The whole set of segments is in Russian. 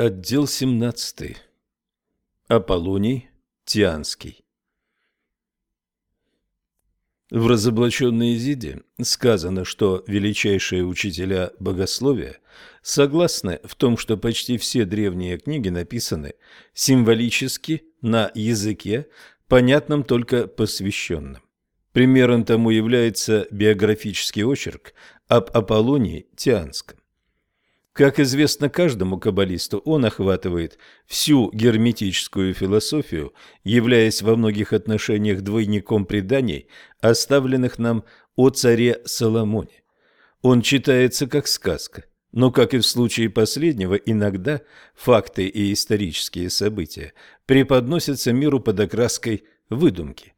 Отдел 17. Аполлоний Тианский. В разоблаченной Изиде сказано, что величайшие учителя богословия согласны в том, что почти все древние книги написаны символически на языке, понятном только посвященным. Примером тому является биографический очерк об Аполлонии Тианском. Как известно каждому каббалисту, он охватывает всю герметическую философию, являясь во многих отношениях двойником преданий, оставленных нам о царе Соломоне. Он читается как сказка, но, как и в случае последнего, иногда факты и исторические события преподносятся миру под окраской выдумки.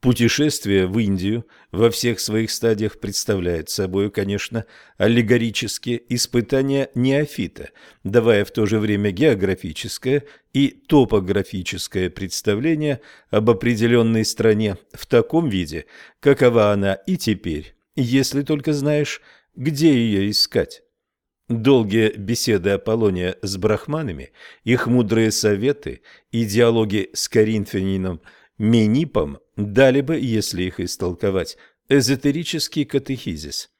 Путешествие в Индию во всех своих стадиях представляет собой, конечно, аллегорические испытания неофита, давая в то же время географическое и топографическое представление об определенной стране в таком виде, какова она и теперь, если только знаешь, где ее искать. Долгие беседы Аполлония с брахманами, их мудрые советы и диалоги с коринфянином – Менипам дали бы, если их истолковать, эзотерический катехизис.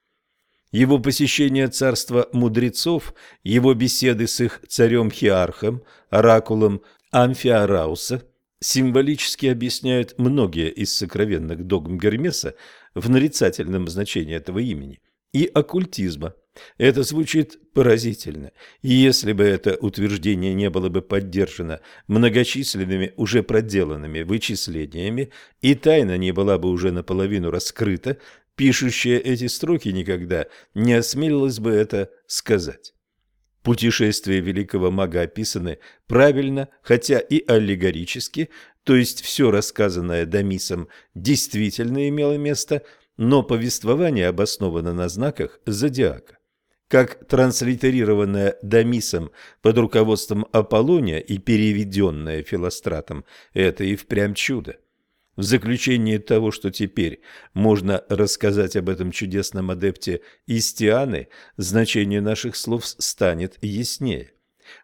Его посещение царства мудрецов, его беседы с их царем-хиархом, оракулом Амфиарауса символически объясняют многие из сокровенных догм Гермеса в нарицательном значении этого имени и оккультизма – это звучит поразительно, и если бы это утверждение не было бы поддержано многочисленными уже проделанными вычислениями, и тайна не была бы уже наполовину раскрыта, пишущая эти строки никогда не осмелилась бы это сказать. Путешествия великого мага описаны правильно, хотя и аллегорически, то есть все рассказанное Дамисом действительно имело место, но повествование обосновано на знаках зодиака как транслитерированная Дамисом под руководством Аполлония и переведенная Филостратом, это и впрямь чудо. В заключение того, что теперь можно рассказать об этом чудесном адепте Истианы, значение наших слов станет яснее.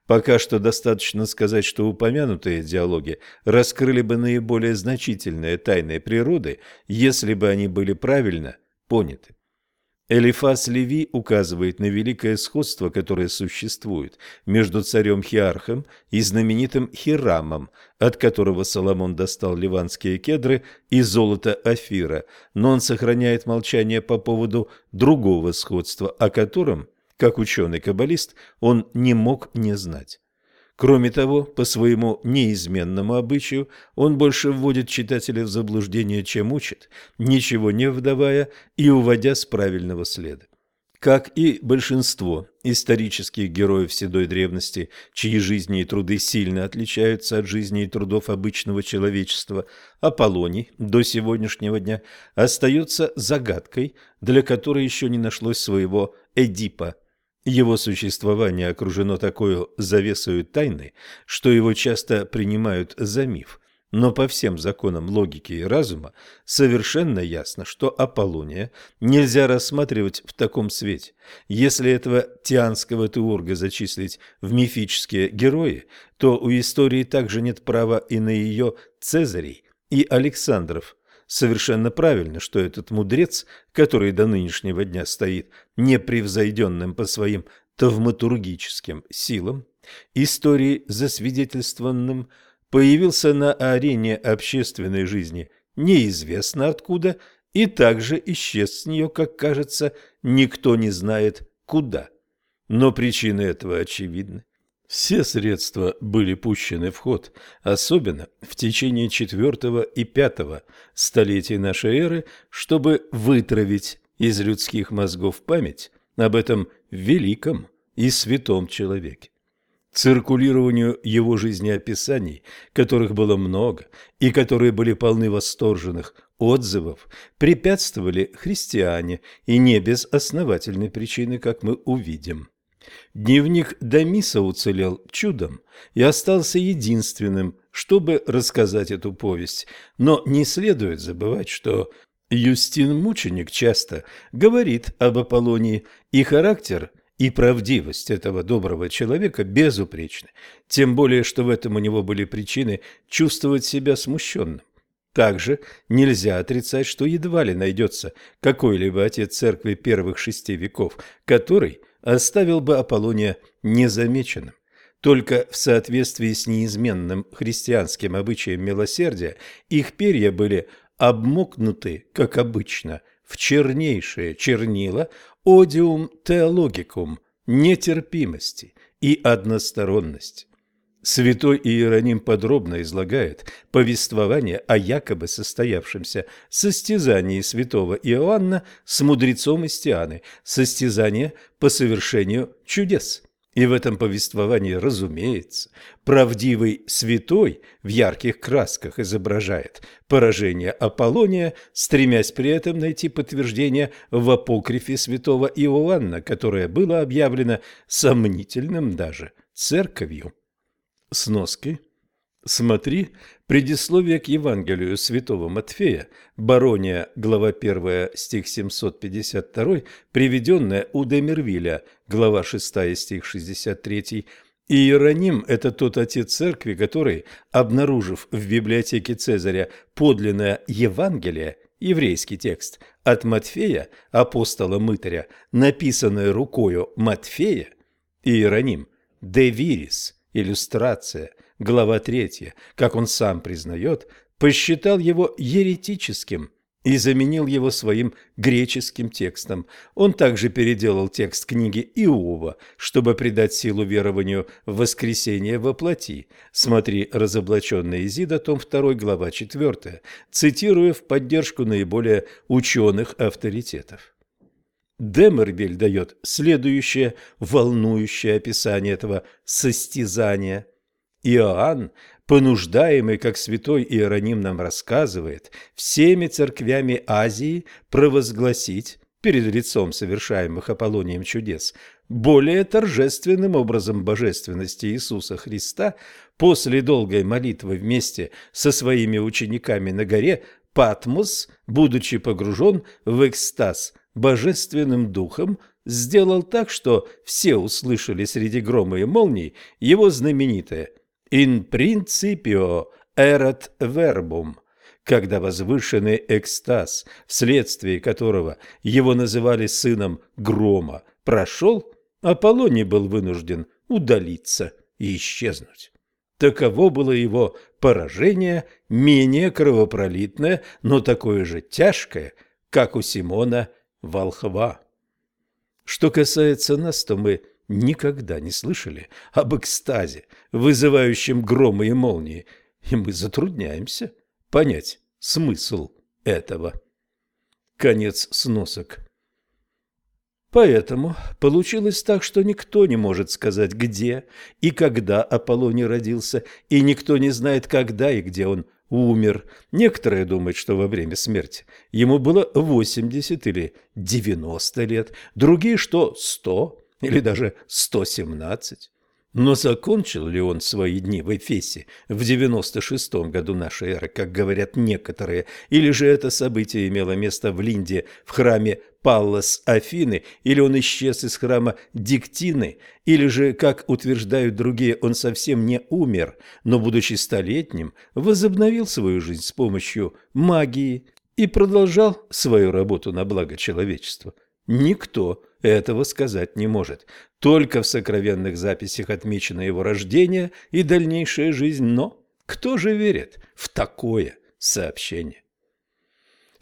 Пока что достаточно сказать, что упомянутые диалоги раскрыли бы наиболее значительные тайны природы, если бы они были правильно поняты. Элифас Леви указывает на великое сходство, которое существует между царем Хиархом и знаменитым Хирамом, от которого Соломон достал ливанские кедры и золото Афира, но он сохраняет молчание по поводу другого сходства, о котором, как ученый-каббалист, он не мог не знать. Кроме того, по своему неизменному обычаю, он больше вводит читателя в заблуждение, чем учит, ничего не вдавая и уводя с правильного следа. Как и большинство исторических героев седой древности, чьи жизни и труды сильно отличаются от жизни и трудов обычного человечества, Аполлоний до сегодняшнего дня остается загадкой, для которой еще не нашлось своего Эдипа его существование окружено такой завесою тайны, что его часто принимают за миф. Но по всем законам логики и разума совершенно ясно, что Аполлония нельзя рассматривать в таком свете. Если этого тианского теурга зачислить в мифические герои, то у истории также нет права и на ее Цезарей и Александров – совершенно правильно, что этот мудрец, который до нынешнего дня стоит непревзойденным по своим тавматургическим силам, истории засвидетельствованным, появился на арене общественной жизни неизвестно откуда и также исчез с нее, как кажется, никто не знает куда. Но причины этого очевидны. Все средства были пущены в ход, особенно в течение четвертого и пятого столетий нашей эры, чтобы вытравить из людских мозгов память об этом великом и святом человеке. Циркулированию его жизнеописаний, которых было много и которые были полны восторженных отзывов, препятствовали христиане, и не без основательной причины, как мы увидим. Дневник Дамиса уцелел чудом и остался единственным, чтобы рассказать эту повесть. Но не следует забывать, что Юстин Мученик часто говорит об Аполлонии, и характер и правдивость этого доброго человека безупречны, тем более, что в этом у него были причины чувствовать себя смущенным. Также нельзя отрицать, что едва ли найдется какой-либо отец церкви первых шести веков, который оставил бы Аполлония незамеченным. Только в соответствии с неизменным христианским обычаем милосердия их перья были обмокнуты, как обычно, в чернейшее чернила одиум теологикум нетерпимости и односторонности. Святой Иероним подробно излагает повествование о якобы состоявшемся состязании святого Иоанна с мудрецом Истианы, состязание по совершению чудес. И в этом повествовании, разумеется, правдивый святой в ярких красках изображает поражение Аполлония, стремясь при этом найти подтверждение в апокрифе святого Иоанна, которое было объявлено сомнительным даже церковью. Сноски. Смотри предисловие к Евангелию святого Матфея, Барония, глава 1, стих 752, приведенное у Демервиля, глава 6, стих 63, и Иероним – это тот отец церкви, который, обнаружив в библиотеке Цезаря подлинное Евангелие, еврейский текст, от Матфея, апостола Мытаря, написанное рукою Матфея, Иероним, де вирис, иллюстрация, глава 3, как он сам признает, посчитал его еретическим и заменил его своим греческим текстом. Он также переделал текст книги Иова, чтобы придать силу верованию в воскресение во плоти. Смотри «Разоблаченная Изида», том 2, глава 4, цитируя в поддержку наиболее ученых авторитетов. Демервиль дает следующее волнующее описание этого состязания. Иоанн, понуждаемый, как святой Иероним нам рассказывает, всеми церквями Азии провозгласить перед лицом совершаемых Аполлонием чудес более торжественным образом божественности Иисуса Христа после долгой молитвы вместе со своими учениками на горе Патмос, будучи погружен в экстаз божественным духом, сделал так, что все услышали среди грома и молний его знаменитое «In principio erat verbum», когда возвышенный экстаз, вследствие которого его называли сыном грома, прошел, Аполлоний был вынужден удалиться и исчезнуть. Таково было его поражение, менее кровопролитное, но такое же тяжкое, как у Симона волхва. Что касается нас, то мы никогда не слышали об экстазе, вызывающем громы и молнии, и мы затрудняемся понять смысл этого. Конец сносок. Поэтому получилось так, что никто не может сказать, где и когда Аполлоний родился, и никто не знает, когда и где он умер. Некоторые думают, что во время смерти ему было 80 или 90 лет, другие, что 100 или даже 117. Но закончил ли он свои дни в Эфесе в 96 году нашей эры, как говорят некоторые, или же это событие имело место в Линде в храме Паллас Афины, или он исчез из храма Диктины, или же, как утверждают другие, он совсем не умер, но, будучи столетним, возобновил свою жизнь с помощью магии и продолжал свою работу на благо человечества. Никто этого сказать не может. Только в сокровенных записях отмечено его рождение и дальнейшая жизнь, но кто же верит в такое сообщение?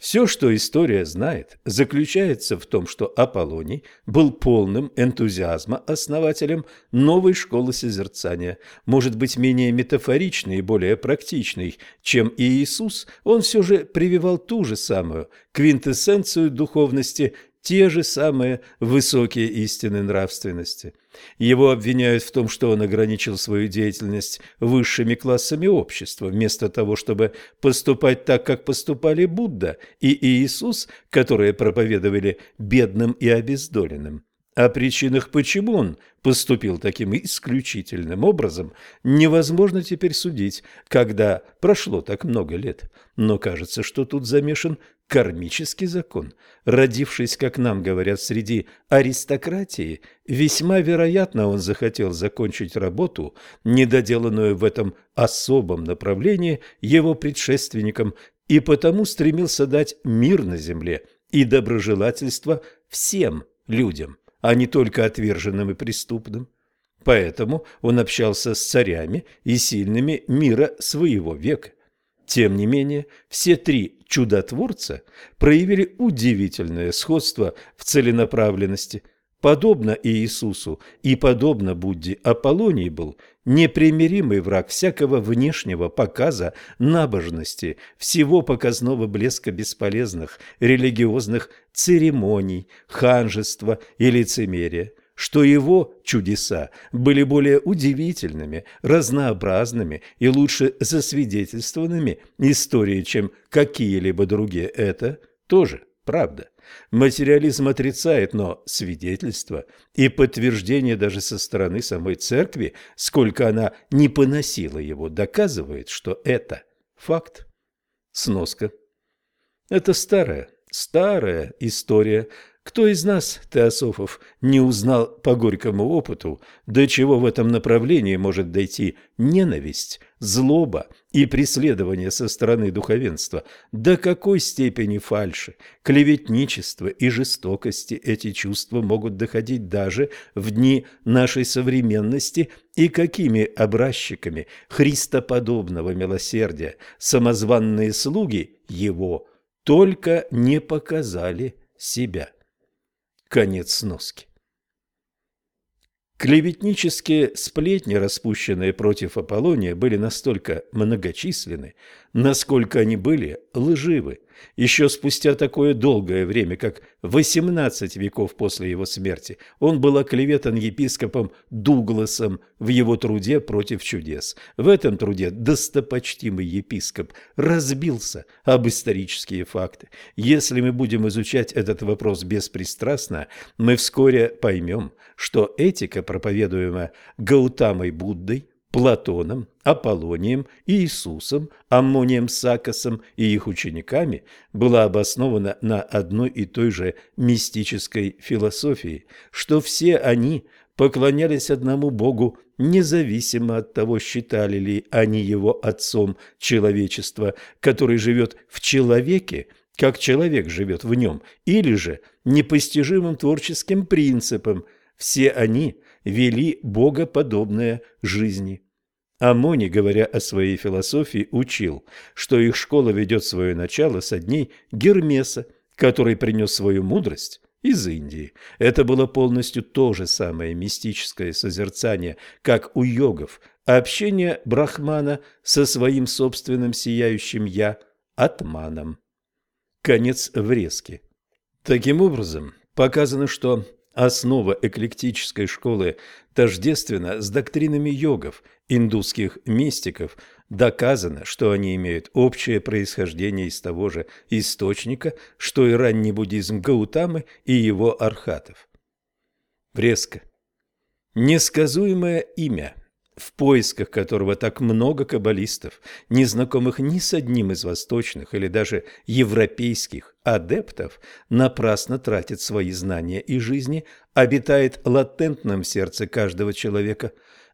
Все, что история знает, заключается в том, что Аполлоний был полным энтузиазма основателем новой школы созерцания. Может быть, менее метафоричный и более практичный, чем Иисус, он все же прививал ту же самую квинтэссенцию духовности те же самые высокие истины нравственности. Его обвиняют в том, что он ограничил свою деятельность высшими классами общества, вместо того, чтобы поступать так, как поступали Будда и Иисус, которые проповедовали бедным и обездоленным. О причинах, почему он поступил таким исключительным образом, невозможно теперь судить, когда прошло так много лет. Но кажется, что тут замешан кармический закон, родившись, как нам говорят, среди аристократии, весьма вероятно он захотел закончить работу, недоделанную в этом особом направлении его предшественникам, и потому стремился дать мир на земле и доброжелательство всем людям, а не только отверженным и преступным. Поэтому он общался с царями и сильными мира своего века. Тем не менее, все три чудотворца проявили удивительное сходство в целенаправленности. Подобно Иисусу и подобно Будде, Аполлоний был непримиримый враг всякого внешнего показа набожности, всего показного блеска бесполезных религиозных церемоний, ханжества и лицемерия что его чудеса были более удивительными, разнообразными и лучше засвидетельствованными историей, чем какие-либо другие. Это тоже правда. Материализм отрицает, но свидетельство и подтверждение даже со стороны самой церкви, сколько она не поносила его, доказывает, что это факт. Сноска. Это старая, старая история кто из нас, Теософов, не узнал по горькому опыту, до чего в этом направлении может дойти ненависть, злоба и преследование со стороны духовенства, до какой степени фальши, клеветничества и жестокости эти чувства могут доходить даже в дни нашей современности и какими образчиками христоподобного милосердия самозванные слуги его только не показали себя. Конец сноски. Клеветнические сплетни, распущенные против Аполлония, были настолько многочисленны, насколько они были лживы. Еще спустя такое долгое время, как 18 веков после его смерти, он был оклеветан епископом Дугласом в его труде против чудес. В этом труде достопочтимый епископ разбился об исторические факты. Если мы будем изучать этот вопрос беспристрастно, мы вскоре поймем, что этика, проповедуемая Гаутамой Буддой, Платоном, Аполлонием, Иисусом, Аммонием Сакосом и их учениками была обоснована на одной и той же мистической философии, что все они поклонялись одному Богу, независимо от того, считали ли они его отцом человечества, который живет в человеке, как человек живет в нем, или же непостижимым творческим принципом. Все они вели богоподобные жизни. Амони, говоря о своей философии, учил, что их школа ведет свое начало со дней Гермеса, который принес свою мудрость из Индии. Это было полностью то же самое мистическое созерцание, как у йогов, общение Брахмана со своим собственным сияющим «я» – Атманом. Конец врезки. Таким образом, показано, что Основа эклектической школы тождественна с доктринами йогов, индусских мистиков. Доказано, что они имеют общее происхождение из того же источника, что и ранний буддизм Гаутамы и его архатов. Врезка. Несказуемое имя – в поисках которого так много каббалистов, не знакомых ни с одним из восточных или даже европейских адептов, напрасно тратят свои знания и жизни, обитает латентном сердце каждого человека.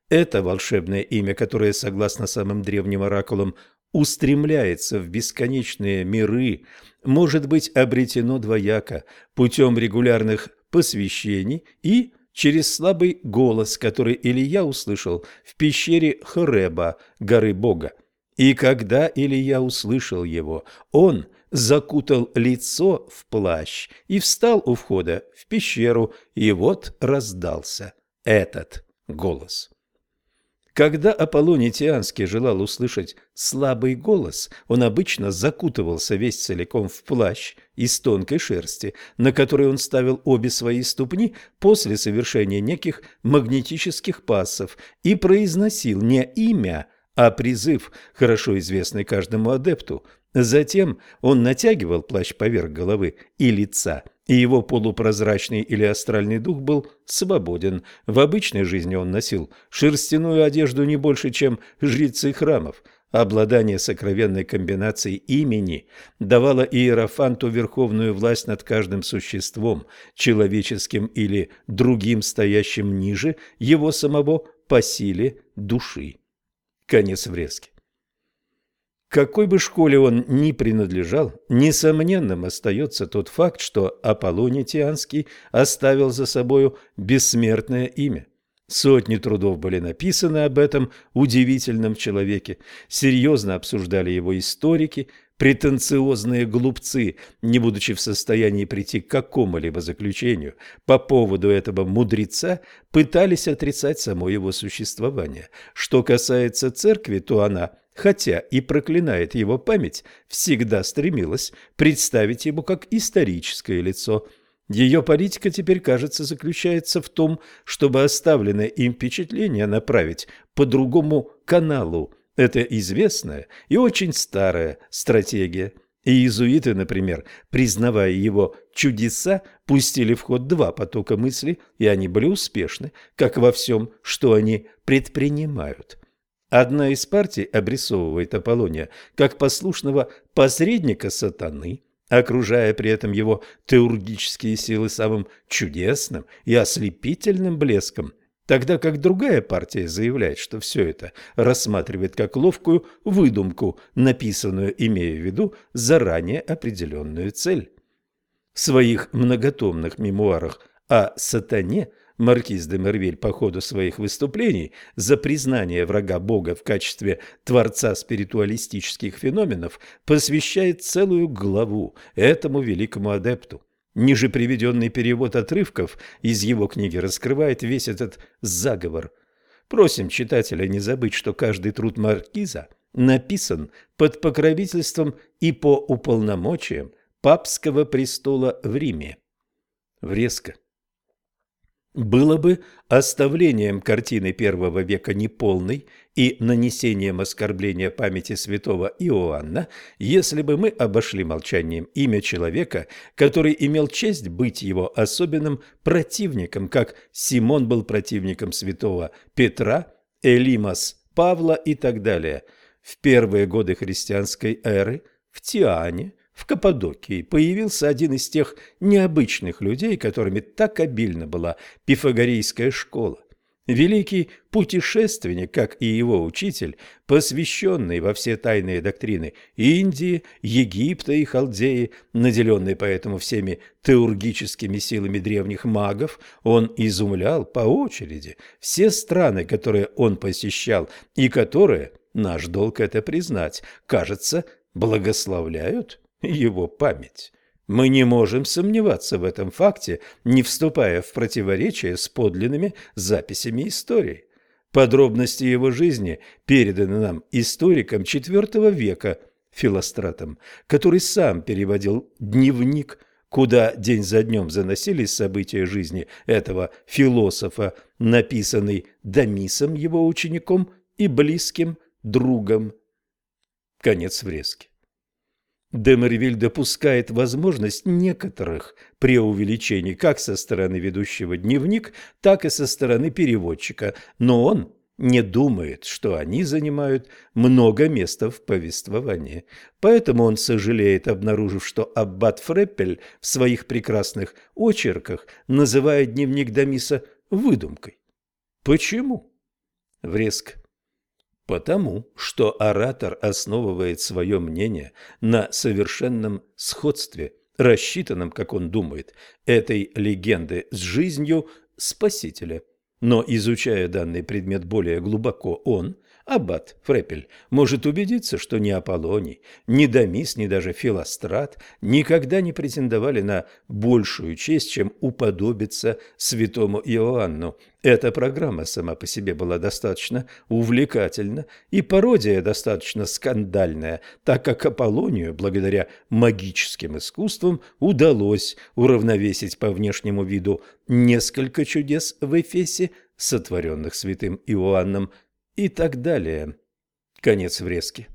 Это волшебное имя, которое, согласно самым древним оракулам, устремляется в бесконечные миры, может быть обретено двояко путем регулярных посвящений и через слабый голос, который Илья услышал в пещере Хореба, горы Бога. И когда Илья услышал его, он закутал лицо в плащ и встал у входа в пещеру, и вот раздался этот голос. Когда Аполлоний Тианский желал услышать слабый голос, он обычно закутывался весь целиком в плащ из тонкой шерсти, на который он ставил обе свои ступни после совершения неких магнетических пассов и произносил не имя, а призыв, хорошо известный каждому адепту. Затем он натягивал плащ поверх головы и лица – и его полупрозрачный или астральный дух был свободен. В обычной жизни он носил шерстяную одежду не больше, чем жрецы храмов. Обладание сокровенной комбинацией имени давало Иерофанту верховную власть над каждым существом, человеческим или другим, стоящим ниже его самого по силе души. Конец врезки. Какой бы школе он ни принадлежал, несомненным остается тот факт, что Аполлоний Тианский оставил за собою бессмертное имя. Сотни трудов были написаны об этом удивительном человеке, серьезно обсуждали его историки, претенциозные глупцы, не будучи в состоянии прийти к какому-либо заключению по поводу этого мудреца, пытались отрицать само его существование. Что касается церкви, то она хотя и проклинает его память, всегда стремилась представить его как историческое лицо. Ее политика теперь, кажется, заключается в том, чтобы оставленное им впечатление направить по другому каналу. Это известная и очень старая стратегия. Иезуиты, например, признавая его чудеса, пустили в ход два потока мысли, и они были успешны, как во всем, что они предпринимают. Одна из партий обрисовывает Аполлония как послушного посредника сатаны, окружая при этом его теургические силы самым чудесным и ослепительным блеском, тогда как другая партия заявляет, что все это рассматривает как ловкую выдумку, написанную, имея в виду заранее определенную цель. В своих многотомных мемуарах о сатане Маркиз де Мервиль по ходу своих выступлений за признание врага Бога в качестве творца спиритуалистических феноменов посвящает целую главу этому великому адепту. Ниже приведенный перевод отрывков из его книги раскрывает весь этот заговор. Просим читателя не забыть, что каждый труд Маркиза написан под покровительством и по уполномочиям папского престола в Риме. Врезка было бы оставлением картины первого века неполной и нанесением оскорбления памяти святого Иоанна, если бы мы обошли молчанием имя человека, который имел честь быть его особенным противником, как Симон был противником святого Петра, Элимас Павла и так далее. В первые годы христианской эры в Тиане в Каппадокии появился один из тех необычных людей, которыми так обильно была пифагорейская школа. Великий путешественник, как и его учитель, посвященный во все тайные доктрины Индии, Египта и Халдеи, наделенный поэтому всеми теургическими силами древних магов, он изумлял по очереди все страны, которые он посещал и которые, наш долг это признать, кажется, благословляют его память. Мы не можем сомневаться в этом факте, не вступая в противоречие с подлинными записями истории. Подробности его жизни переданы нам историком IV века Филостратом, который сам переводил дневник, куда день за днем заносились события жизни этого философа, написанный Дамисом, его учеником и близким другом. Конец врезки. Демервиль допускает возможность некоторых преувеличений как со стороны ведущего дневник, так и со стороны переводчика, но он не думает, что они занимают много места в повествовании. Поэтому он сожалеет, обнаружив, что аббат Фреппель в своих прекрасных очерках называет дневник Дамиса выдумкой. Почему? Врезка. Потому что оратор основывает свое мнение на совершенном сходстве, рассчитанном, как он думает, этой легенды с жизнью Спасителя. Но изучая данный предмет более глубоко, он – Аббат Фрепель может убедиться, что ни Аполлоний, ни Дамис, ни даже Филострат никогда не претендовали на большую честь, чем уподобиться святому Иоанну. Эта программа сама по себе была достаточно увлекательна и пародия достаточно скандальная, так как Аполлонию, благодаря магическим искусствам, удалось уравновесить по внешнему виду несколько чудес в Эфесе, сотворенных святым Иоанном, и так далее. Конец врезки.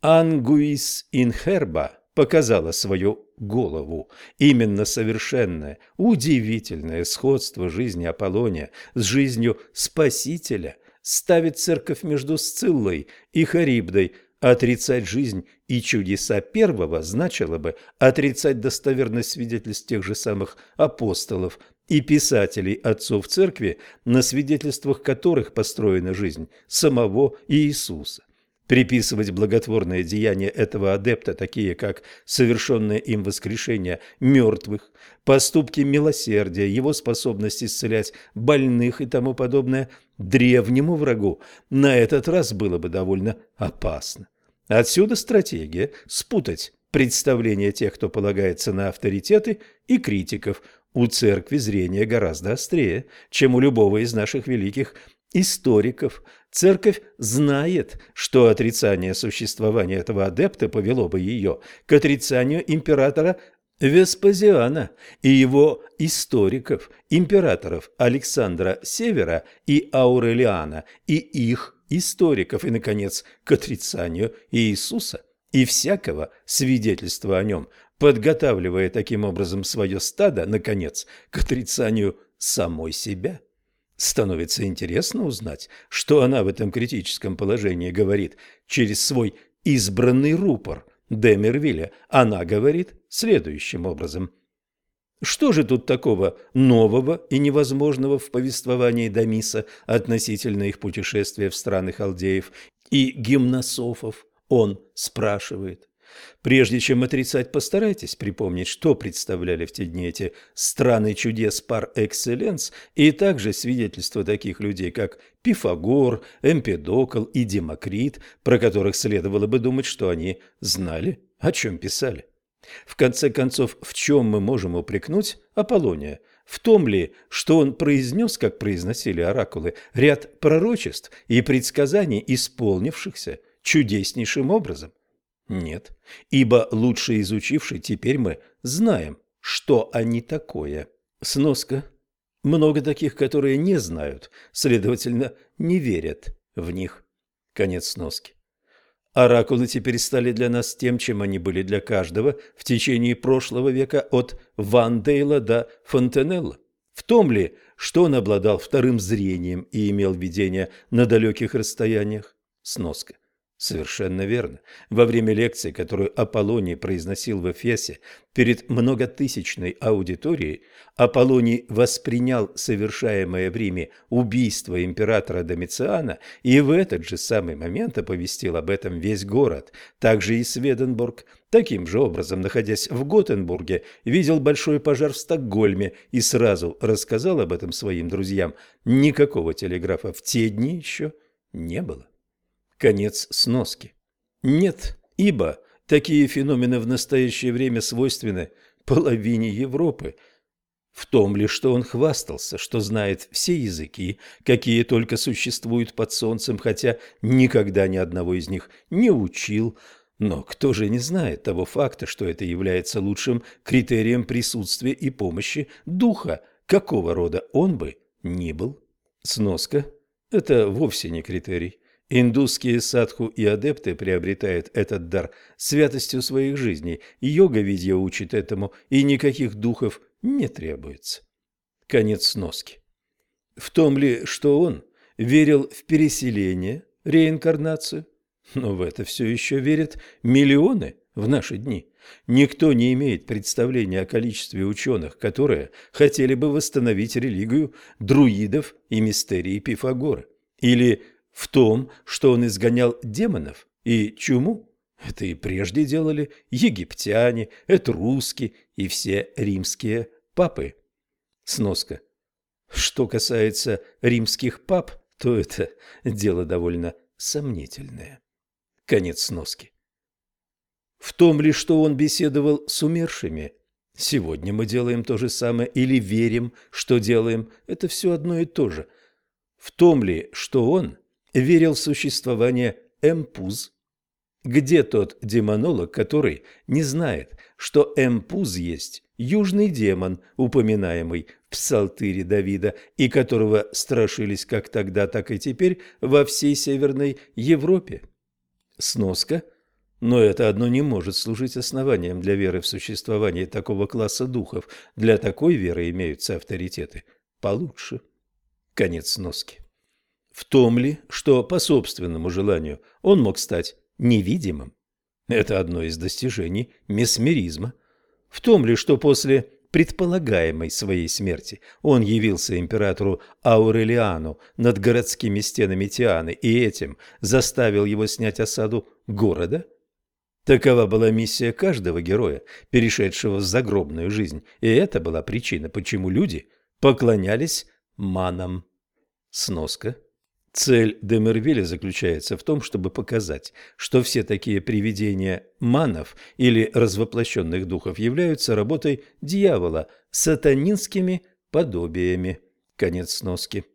Ангуис Инхерба показала свою голову. Именно совершенное, удивительное сходство жизни Аполлония с жизнью Спасителя ставить церковь между Сциллой и Харибдой. Отрицать жизнь и чудеса первого значило бы отрицать достоверность свидетельств тех же самых апостолов и писателей отцов церкви, на свидетельствах которых построена жизнь самого Иисуса. Приписывать благотворные деяния этого адепта, такие как совершенное им воскрешение мертвых, поступки милосердия, его способность исцелять больных и тому подобное, древнему врагу, на этот раз было бы довольно опасно. Отсюда стратегия спутать представления тех, кто полагается на авторитеты, и критиков. У церкви зрение гораздо острее, чем у любого из наших великих историков. Церковь знает, что отрицание существования этого адепта повело бы ее к отрицанию императора Веспазиана и его историков, императоров Александра Севера и Аурелиана, и их историков, и, наконец, к отрицанию Иисуса и всякого свидетельства о нем, подготавливая таким образом свое стадо, наконец, к отрицанию самой себя. Становится интересно узнать, что она в этом критическом положении говорит через свой избранный рупор Демервилля. Она говорит следующим образом. Что же тут такого нового и невозможного в повествовании Дамиса относительно их путешествия в страны халдеев и гимнософов? Он спрашивает. Прежде чем отрицать, постарайтесь припомнить, что представляли в те дни эти страны чудес пар экселленс и также свидетельства таких людей, как Пифагор, Эмпедокл и Демокрит, про которых следовало бы думать, что они знали, о чем писали. В конце концов, в чем мы можем упрекнуть Аполлония? В том ли, что он произнес, как произносили оракулы, ряд пророчеств и предсказаний, исполнившихся чудеснейшим образом? Нет, ибо лучше изучивший теперь мы знаем, что они такое. Сноска. Много таких, которые не знают, следовательно, не верят в них. Конец сноски. Оракулы теперь стали для нас тем, чем они были для каждого в течение прошлого века от Ван Дейла до Фонтенелла. В том ли, что он обладал вторым зрением и имел видение на далеких расстояниях? Сноска. Совершенно верно. Во время лекции, которую Аполлоний произносил в Эфесе перед многотысячной аудиторией, Аполлоний воспринял совершаемое в Риме убийство императора Домициана и в этот же самый момент оповестил об этом весь город, также и Сведенбург. Таким же образом, находясь в Готенбурге, видел большой пожар в Стокгольме и сразу рассказал об этом своим друзьям. Никакого телеграфа в те дни еще не было. Конец сноски. Нет, ибо такие феномены в настоящее время свойственны половине Европы. В том ли, что он хвастался, что знает все языки, какие только существуют под солнцем, хотя никогда ни одного из них не учил, но кто же не знает того факта, что это является лучшим критерием присутствия и помощи духа, какого рода он бы ни был? Сноска – это вовсе не критерий. Индусские садху и адепты приобретают этот дар святостью своих жизней, йога-видья учит этому, и никаких духов не требуется. Конец сноски. В том ли, что он верил в переселение, реинкарнацию? Но в это все еще верят миллионы в наши дни. Никто не имеет представления о количестве ученых, которые хотели бы восстановить религию друидов и мистерии Пифагора. Или в том, что он изгонял демонов и чуму. Это и прежде делали египтяне, этруски и все римские папы. Сноска. Что касается римских пап, то это дело довольно сомнительное. Конец сноски. В том ли, что он беседовал с умершими? Сегодня мы делаем то же самое или верим, что делаем, это все одно и то же. В том ли, что он верил в существование Эмпуз. Где тот демонолог, который не знает, что Эмпуз есть южный демон, упоминаемый в псалтыре Давида, и которого страшились как тогда, так и теперь во всей Северной Европе? Сноска. Но это одно не может служить основанием для веры в существование такого класса духов. Для такой веры имеются авторитеты получше. Конец сноски. В том ли, что по собственному желанию он мог стать невидимым? Это одно из достижений месмеризма. В том ли, что после предполагаемой своей смерти он явился императору Аурелиану над городскими стенами Тианы и этим заставил его снять осаду города? Такова была миссия каждого героя, перешедшего в загробную жизнь, и это была причина, почему люди поклонялись манам. Сноска Цель Демервиля заключается в том, чтобы показать, что все такие привидения манов или развоплощенных духов являются работой дьявола, сатанинскими подобиями. Конец сноски.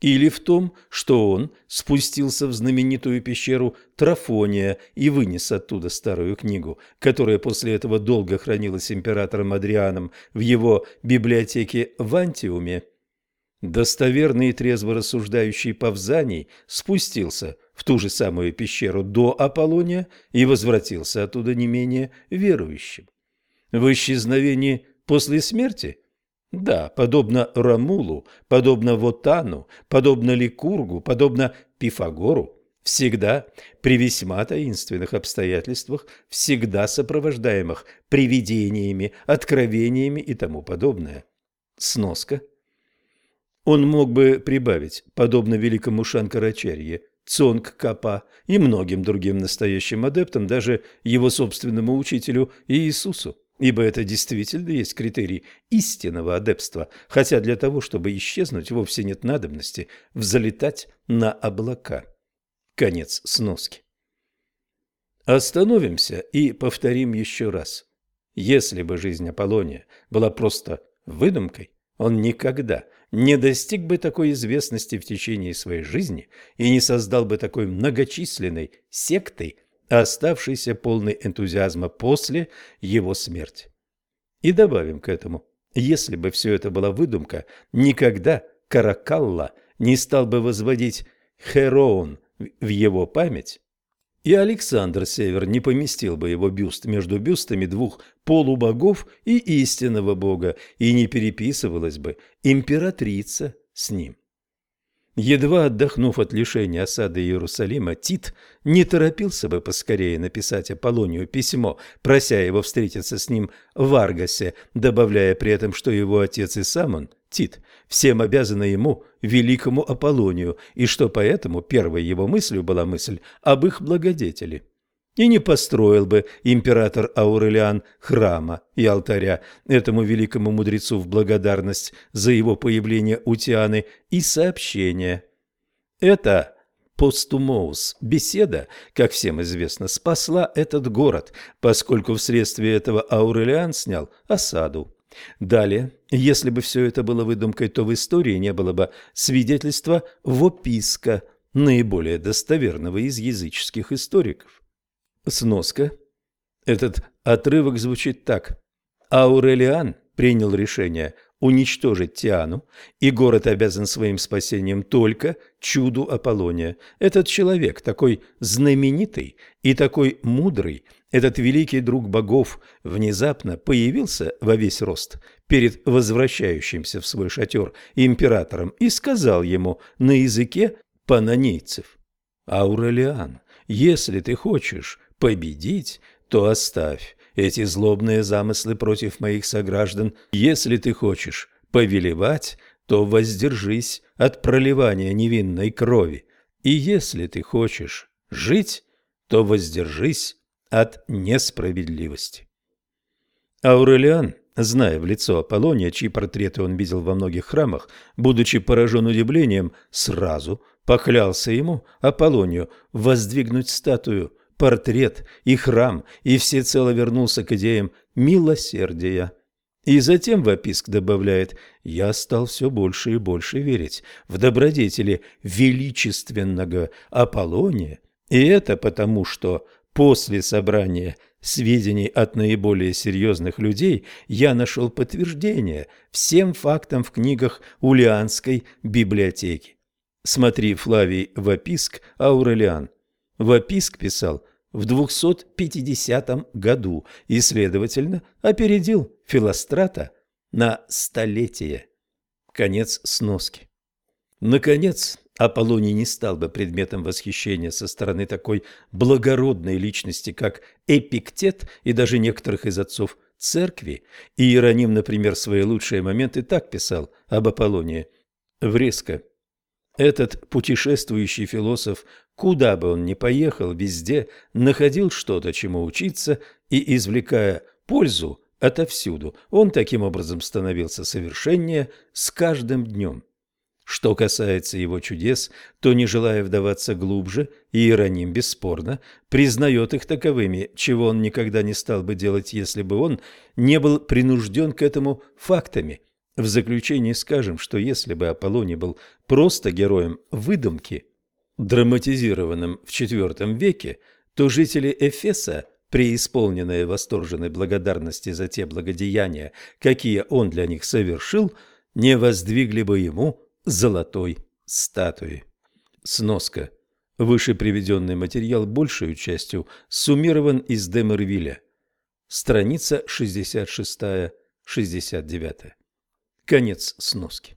Или в том, что он спустился в знаменитую пещеру Трафония и вынес оттуда старую книгу, которая после этого долго хранилась императором Адрианом в его библиотеке в Антиуме – Достоверный и трезво рассуждающий Павзаний спустился в ту же самую пещеру до Аполлония и возвратился оттуда не менее верующим. В исчезновении после смерти? Да, подобно Рамулу, подобно Вотану, подобно Ликургу, подобно Пифагору, всегда при весьма таинственных обстоятельствах, всегда сопровождаемых привидениями, откровениями и тому подобное. Сноска – он мог бы прибавить, подобно великому Шанкарачарье, Цонг Капа и многим другим настоящим адептам, даже его собственному учителю Иисусу, ибо это действительно есть критерий истинного адепства, хотя для того, чтобы исчезнуть, вовсе нет надобности взлетать на облака. Конец сноски. Остановимся и повторим еще раз. Если бы жизнь Аполлония была просто выдумкой, он никогда не достиг бы такой известности в течение своей жизни и не создал бы такой многочисленной секты, оставшейся полной энтузиазма после его смерти. И добавим к этому, если бы все это была выдумка, никогда Каракалла не стал бы возводить Хероун в его память, и Александр Север не поместил бы его бюст между бюстами двух полубогов и истинного бога, и не переписывалась бы императрица с ним. Едва отдохнув от лишения осады Иерусалима, Тит не торопился бы поскорее написать Аполлонию письмо, прося его встретиться с ним в Аргасе, добавляя при этом, что его отец и сам он, Тит, всем обязаны ему, великому Аполлонию, и что поэтому первой его мыслью была мысль об их благодетеле и не построил бы император Аурелиан храма и алтаря этому великому мудрецу в благодарность за его появление у Тианы и сообщение. Это постумоус беседа, как всем известно, спасла этот город, поскольку вследствие этого Аурелиан снял осаду. Далее, если бы все это было выдумкой, то в истории не было бы свидетельства Вописка, наиболее достоверного из языческих историков. Сноска. Этот отрывок звучит так. Аурелиан принял решение уничтожить Тиану, и город обязан своим спасением только чуду Аполлония. Этот человек, такой знаменитый и такой мудрый, этот великий друг богов, внезапно появился во весь рост перед возвращающимся в свой шатер императором и сказал ему на языке панонейцев «Аурелиан, если ты хочешь победить, то оставь эти злобные замыслы против моих сограждан. Если ты хочешь повелевать, то воздержись от проливания невинной крови. И если ты хочешь жить, то воздержись от несправедливости. Аурелиан, зная в лицо Аполлония, чьи портреты он видел во многих храмах, будучи поражен удивлением, сразу поклялся ему, Аполлонию, воздвигнуть статую – портрет и храм, и всецело вернулся к идеям милосердия. И затем Ваписк добавляет «Я стал все больше и больше верить в добродетели величественного Аполлония, и это потому, что после собрания сведений от наиболее серьезных людей я нашел подтверждение всем фактам в книгах Улианской библиотеки. Смотри Флавий Ваписк Аурелиан. Ваписк писал в 250 году и, следовательно, опередил Филострата на столетие. Конец сноски. Наконец, Аполлоний не стал бы предметом восхищения со стороны такой благородной личности, как Эпиктет и даже некоторых из отцов церкви, и Иероним, например, свои лучшие моменты так писал об Аполлонии. Врезко. Этот путешествующий философ, куда бы он ни поехал, везде находил что-то, чему учиться, и, извлекая пользу отовсюду, он таким образом становился совершеннее с каждым днем. Что касается его чудес, то, не желая вдаваться глубже, Иероним бесспорно признает их таковыми, чего он никогда не стал бы делать, если бы он не был принужден к этому фактами. В заключение скажем, что если бы Аполлоний был просто героем выдумки, драматизированным в IV веке, то жители Эфеса, преисполненные восторженной благодарности за те благодеяния, какие он для них совершил, не воздвигли бы ему золотой статуи. Сноска. Выше приведенный материал большей частью суммирован из Демервиля. Страница 66-69. Конец сноски.